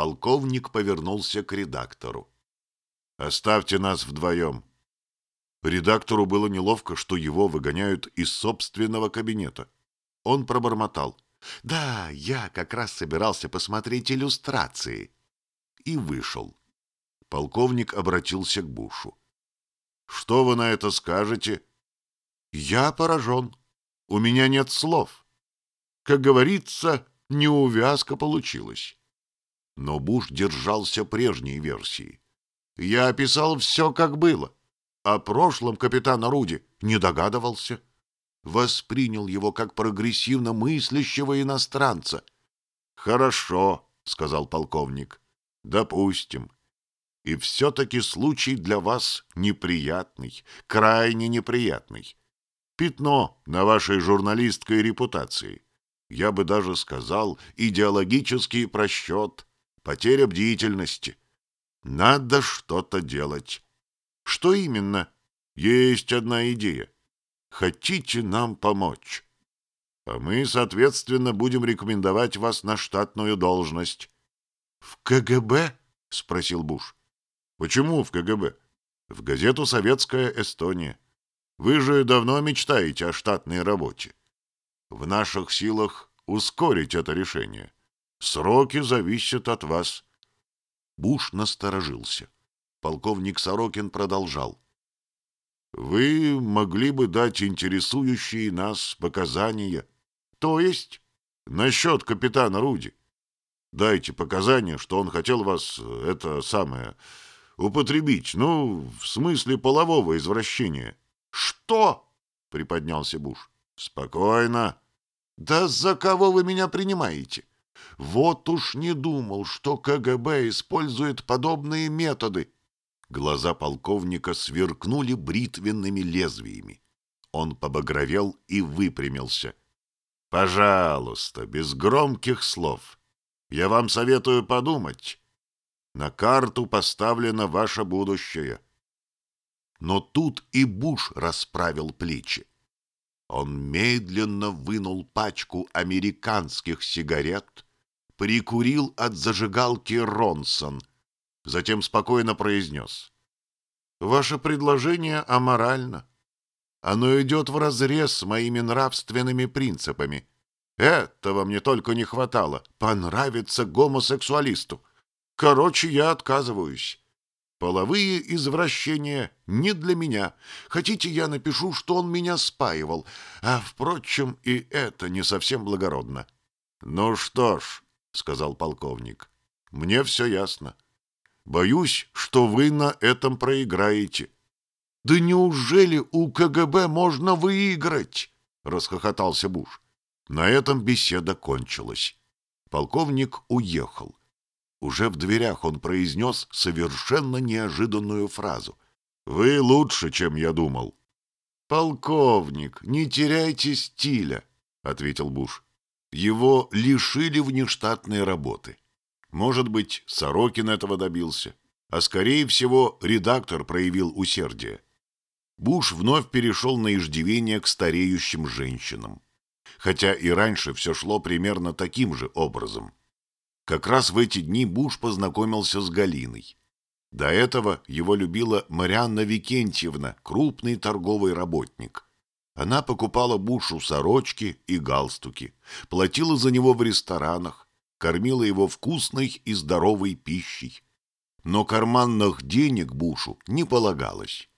Полковник повернулся к редактору. «Оставьте нас вдвоем». Редактору было неловко, что его выгоняют из собственного кабинета. Он пробормотал. «Да, я как раз собирался посмотреть иллюстрации». И вышел. Полковник обратился к Бушу. «Что вы на это скажете?» «Я поражен. У меня нет слов. Как говорится, неувязка получилась». Но Буш держался прежней версии. «Я описал все, как было. О прошлом капитана Руди не догадывался» воспринял его как прогрессивно мыслящего иностранца. «Хорошо», — сказал полковник, — «допустим. И все-таки случай для вас неприятный, крайне неприятный. Пятно на вашей журналистской репутации. Я бы даже сказал, идеологический просчет, потеря бдительности. Надо что-то делать. Что именно? Есть одна идея хотите нам помочь. А мы, соответственно, будем рекомендовать вас на штатную должность. — В КГБ? — спросил Буш. — Почему в КГБ? В газету «Советская Эстония». Вы же давно мечтаете о штатной работе. В наших силах ускорить это решение. Сроки зависят от вас. Буш насторожился. Полковник Сорокин продолжал. Вы могли бы дать интересующие нас показания. То есть насчет капитана Руди. Дайте показания, что он хотел вас, это самое, употребить, ну, в смысле полового извращения. Что? Приподнялся Буш. Спокойно. Да за кого вы меня принимаете? Вот уж не думал, что КГБ использует подобные методы. Глаза полковника сверкнули бритвенными лезвиями. Он побагровел и выпрямился. «Пожалуйста, без громких слов. Я вам советую подумать. На карту поставлено ваше будущее». Но тут и Буш расправил плечи. Он медленно вынул пачку американских сигарет, прикурил от зажигалки Ронсон — Затем спокойно произнес. «Ваше предложение аморально. Оно идет вразрез с моими нравственными принципами. Этого мне только не хватало. Понравиться гомосексуалисту. Короче, я отказываюсь. Половые извращения не для меня. Хотите, я напишу, что он меня спаивал. А, впрочем, и это не совсем благородно. — Ну что ж, — сказал полковник, — мне все ясно. Боюсь, что вы на этом проиграете. — Да неужели у КГБ можно выиграть? — расхохотался Буш. На этом беседа кончилась. Полковник уехал. Уже в дверях он произнес совершенно неожиданную фразу. «Вы лучше, чем я думал». «Полковник, не теряйте стиля», — ответил Буш. Его лишили внештатной работы. Может быть, Сорокин этого добился, а, скорее всего, редактор проявил усердие. Буш вновь перешел на иждивение к стареющим женщинам. Хотя и раньше все шло примерно таким же образом. Как раз в эти дни Буш познакомился с Галиной. До этого его любила Марианна Викентьевна, крупный торговый работник. Она покупала Бушу сорочки и галстуки, платила за него в ресторанах, кормила его вкусной и здоровой пищей. Но карманных денег Бушу не полагалось.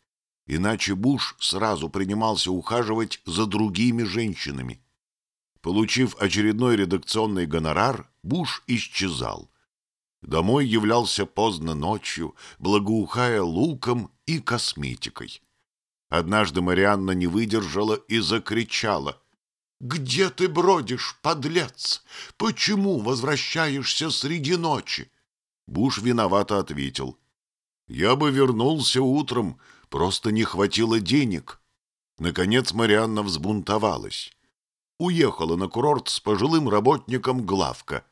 Иначе Буш сразу принимался ухаживать за другими женщинами. Получив очередной редакционный гонорар, Буш исчезал. Домой являлся поздно ночью, благоухая луком и косметикой. Однажды Марианна не выдержала и закричала. «Где ты бродишь, подлец? Почему возвращаешься среди ночи?» Буш виновато ответил. «Я бы вернулся утром, просто не хватило денег». Наконец Марианна взбунтовалась. Уехала на курорт с пожилым работником главка.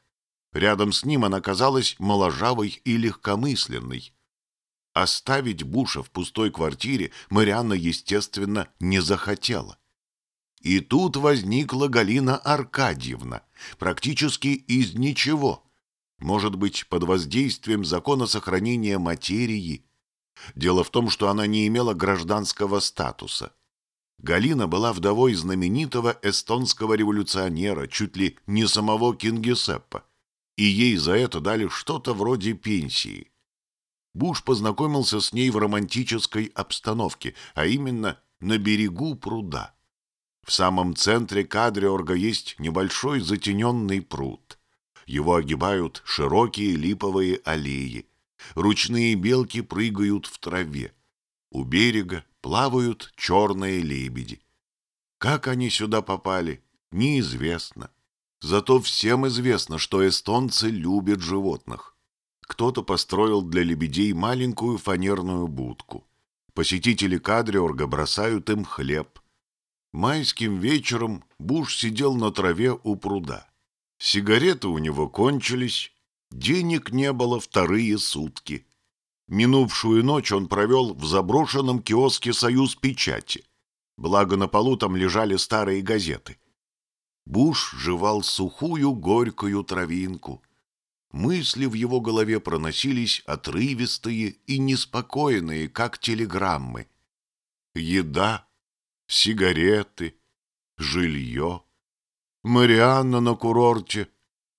Рядом с ним она казалась моложавой и легкомысленной. Оставить Буша в пустой квартире Марианна, естественно, не захотела. И тут возникла Галина Аркадьевна, практически из ничего. может быть, под воздействием закона сохранения материи. Дело в том, что она не имела гражданского статуса. Галина была вдовой знаменитого эстонского революционера, чуть ли не самого Кингисеппа, и ей за это дали что-то вроде пенсии. Буш познакомился с ней в романтической обстановке, а именно на берегу пруда. В самом центре Кадриорга есть небольшой затененный пруд. Его огибают широкие липовые аллеи. Ручные белки прыгают в траве. У берега плавают черные лебеди. Как они сюда попали, неизвестно. Зато всем известно, что эстонцы любят животных. Кто-то построил для лебедей маленькую фанерную будку. Посетители Кадриорга бросают им хлеб. Майским вечером Буш сидел на траве у пруда. Сигареты у него кончились, денег не было вторые сутки. Минувшую ночь он провел в заброшенном киоске «Союз печати». Благо на полу там лежали старые газеты. Буш жевал сухую горькую травинку. Мысли в его голове проносились отрывистые и неспокойные, как телеграммы. Еда, сигареты, жилье. Марианна на курорте.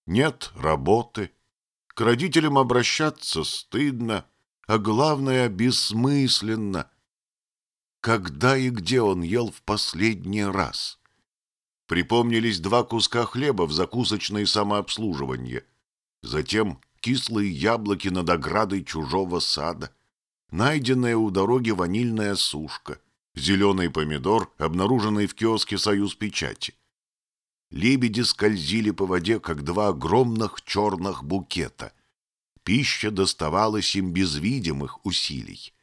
Нет работы. К родителям обращаться стыдно, а главное — бессмысленно. Когда и где он ел в последний раз? Припомнились два куска хлеба в закусочное самообслуживание. Затем кислые яблоки над оградой чужого сада. Найденная у дороги ванильная сушка. Зеленый помидор, обнаруженный в киоске «Союз печати». Лебеди скользили по воде, как два огромных черных букета. Пища доставалась им без видимых усилий.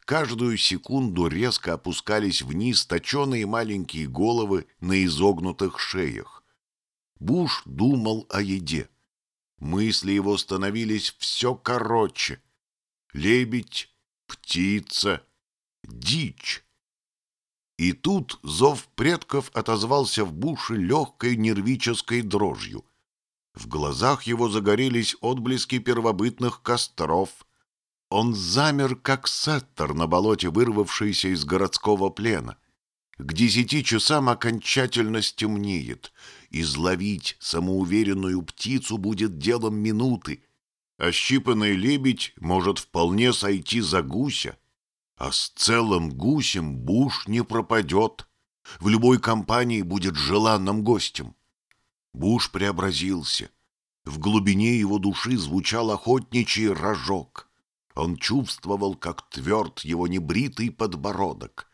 Каждую секунду резко опускались вниз точеные маленькие головы на изогнутых шеях. Буш думал о еде. Мысли его становились все короче. Лебедь, птица, дичь. И тут зов предков отозвался в Буше легкой нервической дрожью. В глазах его загорелись отблески первобытных костров. Он замер, как сеттер на болоте, вырвавшийся из городского плена. К десяти часам окончательно стемнеет. Изловить самоуверенную птицу будет делом минуты. Ощипанный лебедь может вполне сойти за гуся. А с целым гусем Буш не пропадет. В любой компании будет желанным гостем. Буш преобразился. В глубине его души звучал охотничий рожок. Он чувствовал, как тверд его небритый подбородок.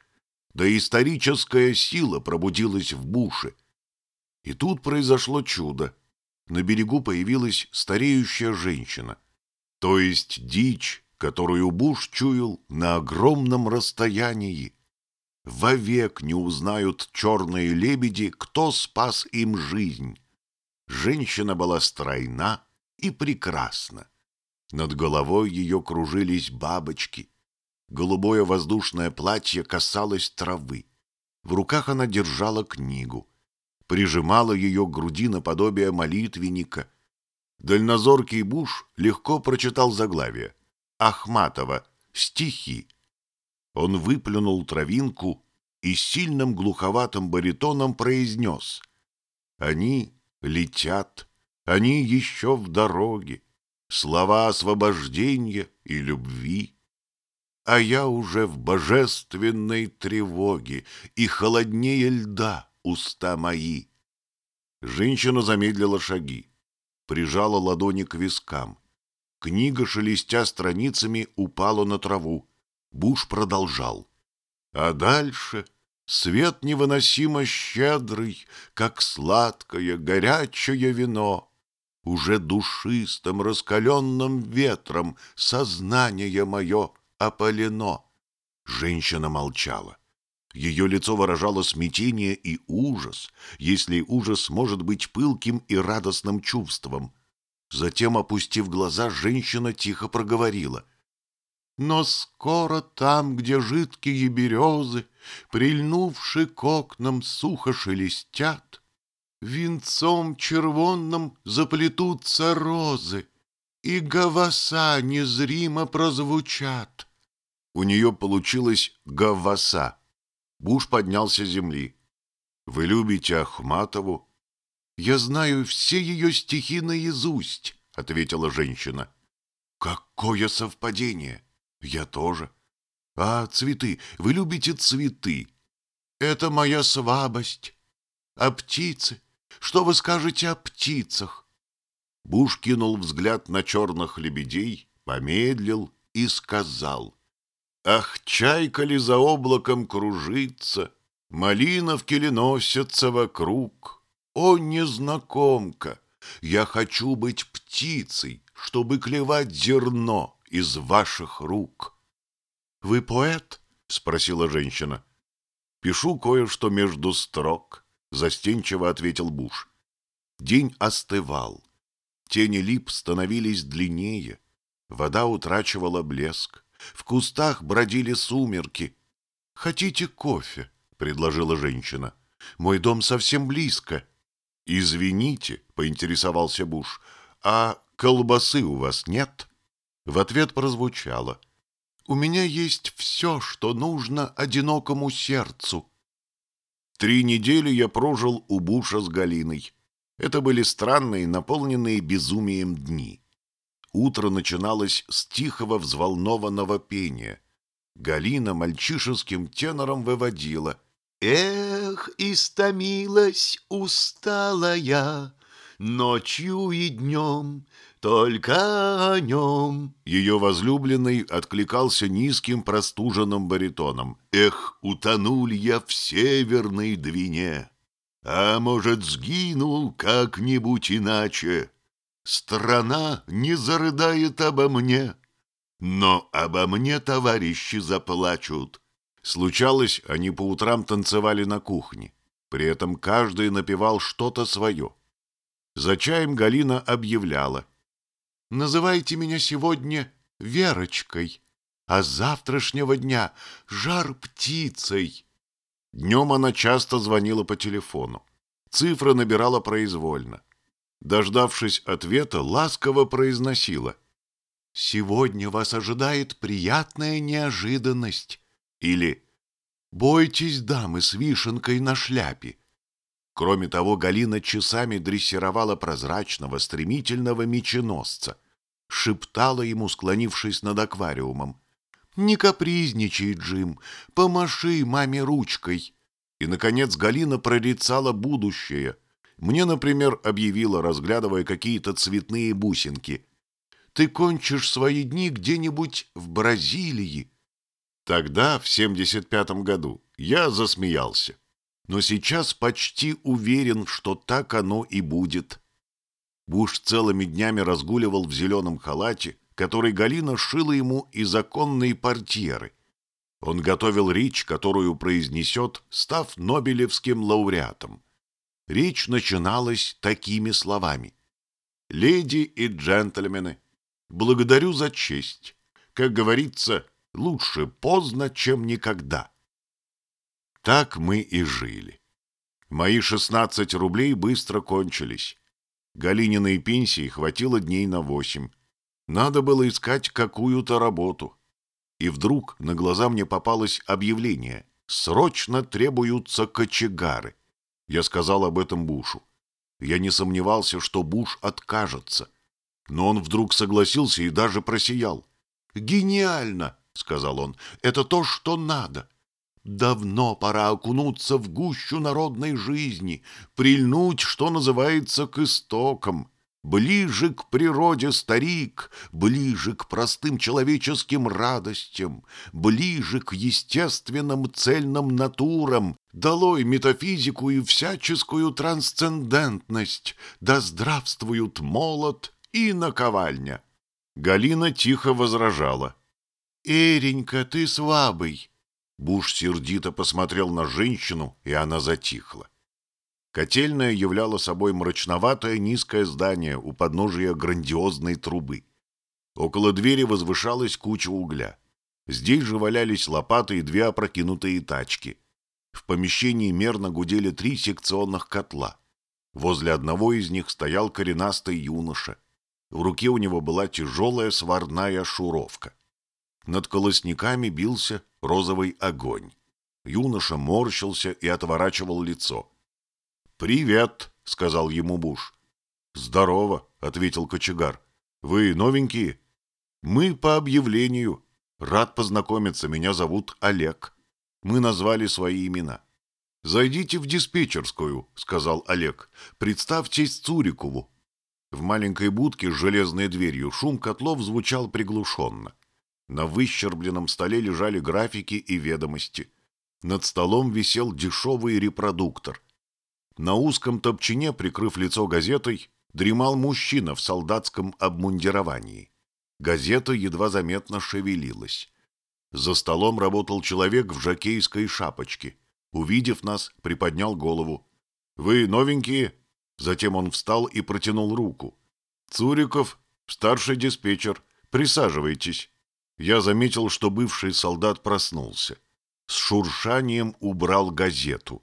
Да историческая сила пробудилась в Буше. И тут произошло чудо. На берегу появилась стареющая женщина. То есть дичь, которую Буш чуял на огромном расстоянии. Вовек не узнают черные лебеди, кто спас им жизнь. Женщина была стройна и прекрасна. Над головой ее кружились бабочки. Голубое воздушное платье касалось травы. В руках она держала книгу. Прижимала ее к груди наподобие молитвенника. Дальнозоркий Буш легко прочитал заглавие. Ахматова. Стихи. Он выплюнул травинку и сильным глуховатым баритоном произнес. Они летят, они еще в дороге, слова освобождения и любви. А я уже в божественной тревоге, и холоднее льда уста мои. Женщина замедлила шаги, прижала ладони к вискам. Книга, шелестя страницами, упала на траву. Буш продолжал. А дальше свет невыносимо щедрый, как сладкое горячее вино. Уже душистым раскаленным ветром сознание мое опалено. Женщина молчала. Ее лицо выражало смятение и ужас, если ужас может быть пылким и радостным чувством. Затем, опустив глаза, женщина тихо проговорила. «Но скоро там, где жидкие березы, прильнувши к окнам, сухо шелестят, венцом червонным заплетутся розы, и голоса незримо прозвучат. У нее получилось «гаваса». Буш поднялся с земли. «Вы любите Ахматову?» «Я знаю все ее стихи наизусть», — ответила женщина. «Какое совпадение! Я тоже. А цветы? Вы любите цветы?» «Это моя слабость. А птицы? Что вы скажете о птицах?» Буш кинул взгляд на черных лебедей, помедлил и сказал. «Ах, чайка ли за облаком кружится, малиновки ли носятся вокруг? О, незнакомка, я хочу быть птицей, чтобы клевать зерно из ваших рук». «Вы поэт?» — спросила женщина. «Пишу кое-что между строк», — застенчиво ответил Буш. День остывал. Тени лип становились длиннее. Вода утрачивала блеск. В кустах бродили сумерки. «Хотите кофе?» — предложила женщина. «Мой дом совсем близко». «Извините», — поинтересовался Буш, — «а колбасы у вас нет?» В ответ прозвучало. «У меня есть все, что нужно одинокому сердцу». Три недели я прожил у Буша с Галиной. Это были странные, наполненные безумием дни. Утро начиналось с тихого взволнованного пения. Галина мальчишеским тенором выводила «Эх, истомилась, устала я, ночью и днем, только о нем». Ее возлюбленный откликался низким простуженным баритоном. «Эх, утонул я в северной двине, а может, сгинул как-нибудь иначе. Страна не зарыдает обо мне, но обо мне товарищи заплачут». Случалось, они по утрам танцевали на кухне. При этом каждый напевал что-то свое. За чаем Галина объявляла. «Называйте меня сегодня Верочкой, а с завтрашнего дня жар птицей». Днем она часто звонила по телефону. Цифры набирала произвольно. Дождавшись ответа, ласково произносила. «Сегодня вас ожидает приятная неожиданность». Или «Бойтесь дамы с вишенкой на шляпе». Кроме того, Галина часами дрессировала прозрачного, стремительного меченосца. Шептала ему, склонившись над аквариумом. «Не капризничай, Джим, помаши маме ручкой». И, наконец, Галина прорицала будущее. Мне, например, объявила, разглядывая какие-то цветные бусинки. «Ты кончишь свои дни где-нибудь в Бразилии». Тогда, в 75-м году, я засмеялся. Но сейчас почти уверен, что так оно и будет. Буш целыми днями разгуливал в зеленом халате, который Галина шила ему из законной портьеры. Он готовил речь, которую произнесет, став Нобелевским лауреатом. Речь начиналась такими словами. «Леди и джентльмены, благодарю за честь. Как говорится, Лучше поздно, чем никогда. Так мы и жили. Мои шестнадцать рублей быстро кончились. Галининой пенсии хватило дней на восемь. Надо было искать какую-то работу. И вдруг на глаза мне попалось объявление. Срочно требуются кочегары. Я сказал об этом Бушу. Я не сомневался, что Буш откажется. Но он вдруг согласился и даже просиял. «Гениально!» — сказал он, — это то, что надо. Давно пора окунуться в гущу народной жизни, прильнуть, что называется, к истокам. Ближе к природе старик, ближе к простым человеческим радостям, ближе к естественным цельным натурам, долой метафизику и всяческую трансцендентность, да здравствуют молот и наковальня. Галина тихо возражала. «Эренька, ты слабый!» Буш сердито посмотрел на женщину, и она затихла. Котельная являла собой мрачноватое низкое здание у подножия грандиозной трубы. Около двери возвышалась куча угля. Здесь же валялись лопаты и две опрокинутые тачки. В помещении мерно гудели три секционных котла. Возле одного из них стоял коренастый юноша. В руке у него была тяжелая сварная шуровка. Над колосниками бился розовый огонь. Юноша морщился и отворачивал лицо. «Привет!» — сказал ему Буш. «Здорово!» — ответил кочегар. «Вы новенькие?» «Мы по объявлению. Рад познакомиться. Меня зовут Олег». Мы назвали свои имена. «Зайдите в диспетчерскую», — сказал Олег. «Представьтесь Цурикову». В маленькой будке с железной дверью шум котлов звучал приглушенно. На выщербленном столе лежали графики и ведомости. Над столом висел дешевый репродуктор. На узком топчине, прикрыв лицо газетой, дремал мужчина в солдатском обмундировании. Газета едва заметно шевелилась. За столом работал человек в жакейской шапочке. Увидев нас, приподнял голову. «Вы новенькие?» Затем он встал и протянул руку. «Цуриков, старший диспетчер, присаживайтесь». Я заметил, что бывший солдат проснулся. С шуршанием убрал газету.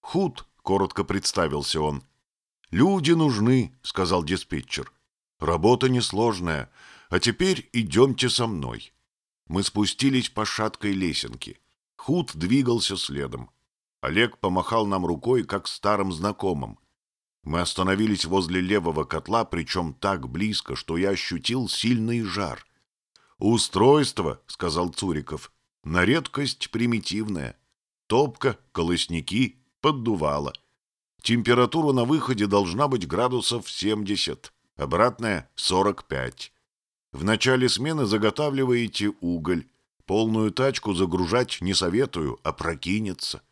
«Худ», — коротко представился он. «Люди нужны», — сказал диспетчер. «Работа несложная, а теперь идемте со мной». Мы спустились по шаткой лесенке. Худ двигался следом. Олег помахал нам рукой, как старым знакомым. Мы остановились возле левого котла, причем так близко, что я ощутил сильный жар. «Устройство», — сказал Цуриков, — «на редкость примитивное. Топка, колосники, поддувало. Температура на выходе должна быть градусов 70, обратная — 45. В начале смены заготавливаете уголь. Полную тачку загружать не советую, а прокинется.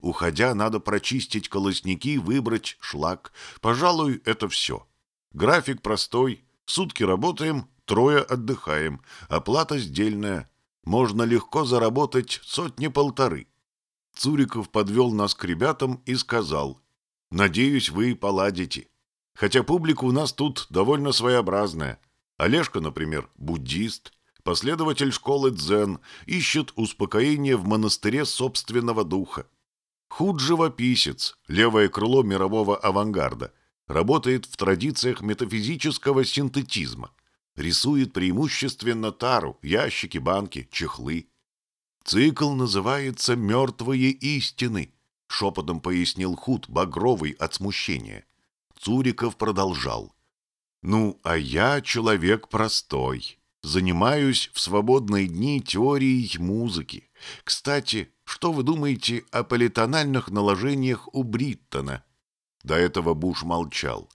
Уходя, надо прочистить колосники, выбрать шлак. Пожалуй, это все. График простой. Сутки работаем, трое отдыхаем. Оплата сдельная. Можно легко заработать сотни-полторы. Цуриков подвел нас к ребятам и сказал, «Надеюсь, вы поладите. Хотя публика у нас тут довольно своеобразная. Олежка, например, буддист, последователь школы дзен, ищет успокоение в монастыре собственного духа. Худ живописец, левое крыло мирового авангарда, работает в традициях метафизического синтетизма, рисует преимущественно тару, ящики, банки, чехлы. Цикл называется «Мертвые истины», — шепотом пояснил Худ, багровый от смущения. Цуриков продолжал. Ну, а я человек простой. Занимаюсь в свободные дни теорией музыки. Кстати, что вы думаете о политональных наложениях у Бриттона? До этого Буш молчал.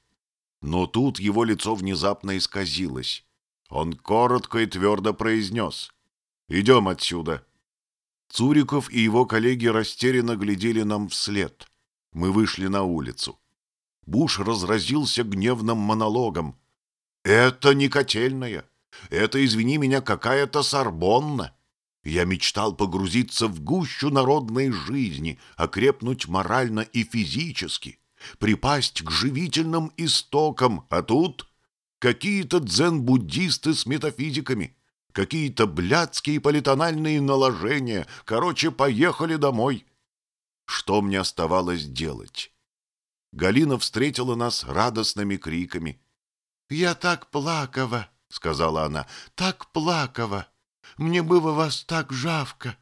Но тут его лицо внезапно исказилось. Он коротко и твердо произнес. «Идем отсюда». Цуриков и его коллеги растерянно глядели нам вслед. Мы вышли на улицу. Буш разразился гневным монологом. «Это не котельная. Это, извини меня, какая-то сорбонна. Я мечтал погрузиться в гущу народной жизни, окрепнуть морально и физически, припасть к живительным истокам, а тут какие-то дзен-буддисты с метафизиками, какие-то блядские политональные наложения. Короче, поехали домой. Что мне оставалось делать? Галина встретила нас радостными криками. «Я так плакала», — сказала она, — «так плакала. Мне было вас так жавко.